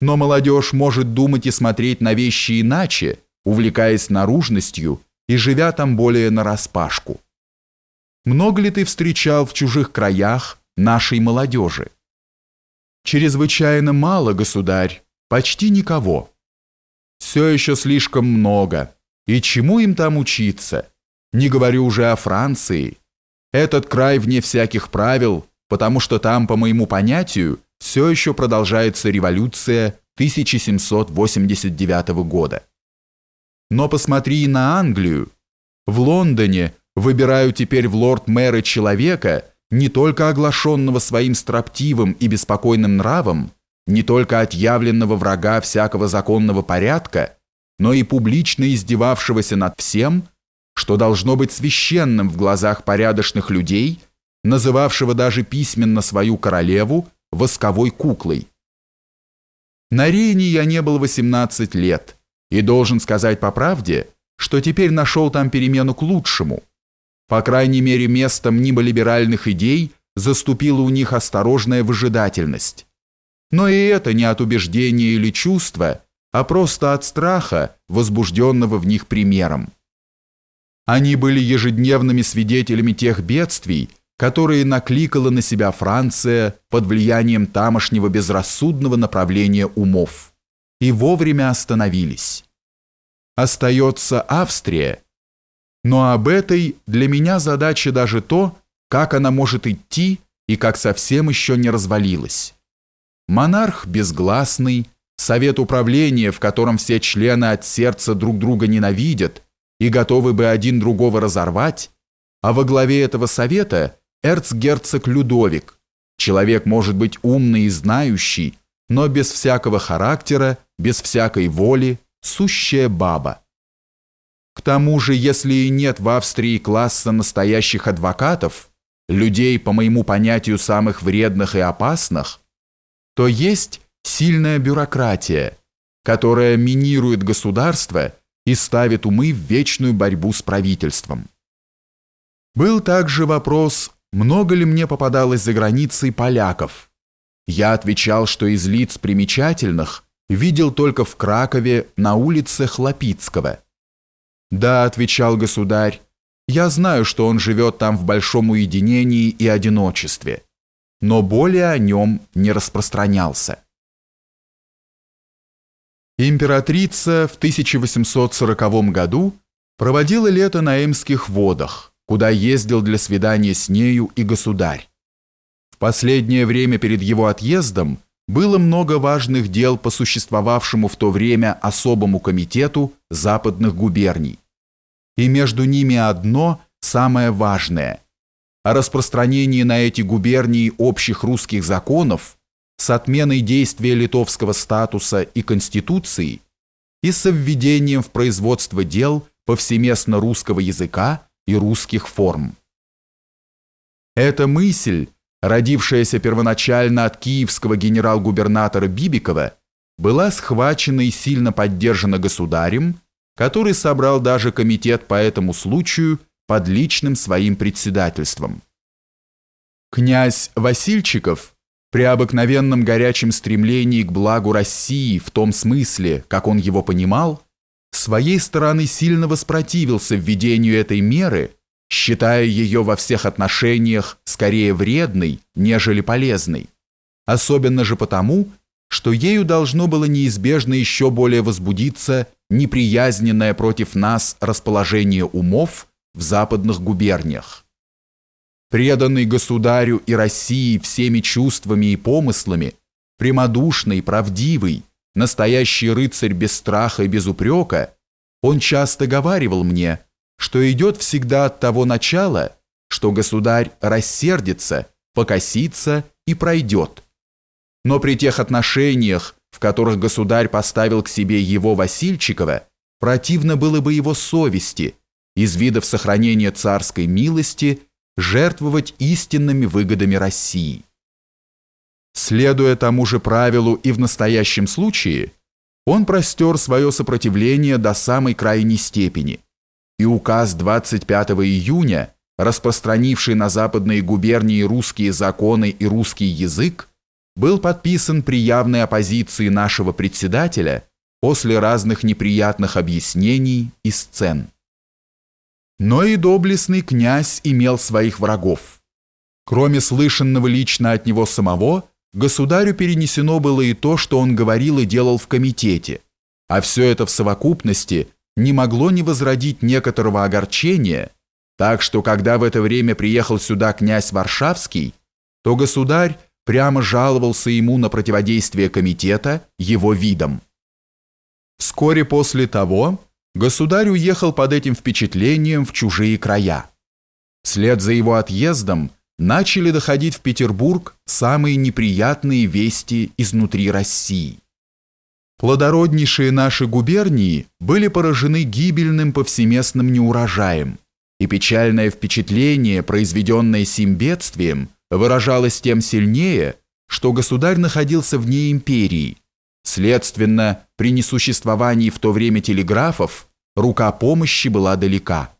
Но молодежь может думать и смотреть на вещи иначе, увлекаясь наружностью и живя там более нараспашку. Много ли ты встречал в чужих краях нашей молодежи? Чрезвычайно мало, государь, почти никого. Все еще слишком много. И чему им там учиться? Не говорю уже о Франции. Этот край вне всяких правил, потому что там, по моему понятию, все еще продолжается революция 1789 года. Но посмотри на Англию. В Лондоне выбираю теперь в лорд-мэра человека, не только оглашенного своим строптивым и беспокойным нравом, не только отъявленного врага всякого законного порядка, но и публично издевавшегося над всем, что должно быть священным в глазах порядочных людей, называвшего даже письменно свою королеву восковой куклой. На Рейне я не был 18 лет, и должен сказать по правде, что теперь нашел там перемену к лучшему. По крайней мере, местом либеральных идей заступила у них осторожная выжидательность. Но и это не от убеждения или чувства, а просто от страха, возбужденного в них примером. Они были ежедневными свидетелями тех бедствий, которые накликала на себя Франция под влиянием тамошнего безрассудного направления умов, и вовремя остановились. Остается Австрия, но об этой для меня задача даже то, как она может идти и как совсем еще не развалилась. Монарх безгласный, совет управления, в котором все члены от сердца друг друга ненавидят и готовы бы один другого разорвать, а во главе этого совета эрцгерцог Людовик. Человек может быть умный и знающий, но без всякого характера, без всякой воли, сущая баба. К тому же, если и нет в Австрии класса настоящих адвокатов, людей, по моему понятию, самых вредных и опасных, то есть сильная бюрократия, которая минирует государство и ставит умы в вечную борьбу с правительством. Был также вопрос много ли мне попадалось за границей поляков. Я отвечал, что из лиц примечательных видел только в Кракове на улице Хлопицкого. «Да», — отвечал государь, — «я знаю, что он живет там в большом уединении и одиночестве, но более о нем не распространялся». Императрица в 1840 году проводила лето на Эмских водах, куда ездил для свидания с нею и государь. В последнее время перед его отъездом было много важных дел по существовавшему в то время особому комитету западных губерний. И между ними одно, самое важное – о распространении на эти губернии общих русских законов с отменой действия литовского статуса и конституции и со введением в производство дел повсеместно русского языка и русских форм. Эта мысль, родившаяся первоначально от киевского генерал-губернатора Бибикова, была схвачена и сильно поддержана государем, который собрал даже комитет по этому случаю под личным своим председательством. Князь Васильчиков при обыкновенном горячем стремлении к благу России в том смысле, как он его понимал, своей стороны сильно воспротивился введению этой меры, считая ее во всех отношениях скорее вредной, нежели полезной. Особенно же потому, что ею должно было неизбежно еще более возбудиться неприязненное против нас расположение умов в западных губерниях. Преданный государю и России всеми чувствами и помыслами, прямодушный, правдивый, настоящий рыцарь без страха и без упрека, он часто говаривал мне, что идет всегда от того начала, что государь рассердится, покосится и пройдет. Но при тех отношениях, в которых государь поставил к себе его Васильчикова, противно было бы его совести, из видов сохранения царской милости, жертвовать истинными выгодами России. Следуя тому же правилу и в настоящем случае, он простер свое сопротивление до самой крайней степени, и указ 25 июня, распространивший на западные губернии русские законы и русский язык, был подписан при явной оппозиции нашего председателя после разных неприятных объяснений и сцен. Но и доблестный князь имел своих врагов. Кроме слышанного лично от него самого, государю перенесено было и то, что он говорил и делал в комитете, а все это в совокупности не могло не возродить некоторого огорчения, так что когда в это время приехал сюда князь Варшавский, то государь прямо жаловался ему на противодействие комитета его видом. Вскоре после того государь уехал под этим впечатлением в чужие края. Вслед за его отъездом начали доходить в Петербург самые неприятные вести изнутри России. Плодороднейшие наши губернии были поражены гибельным повсеместным неурожаем, и печальное впечатление, произведенное сим бедствием, выражалось тем сильнее, что государь находился вне империи. Следственно, при несуществовании в то время телеграфов рука помощи была далека.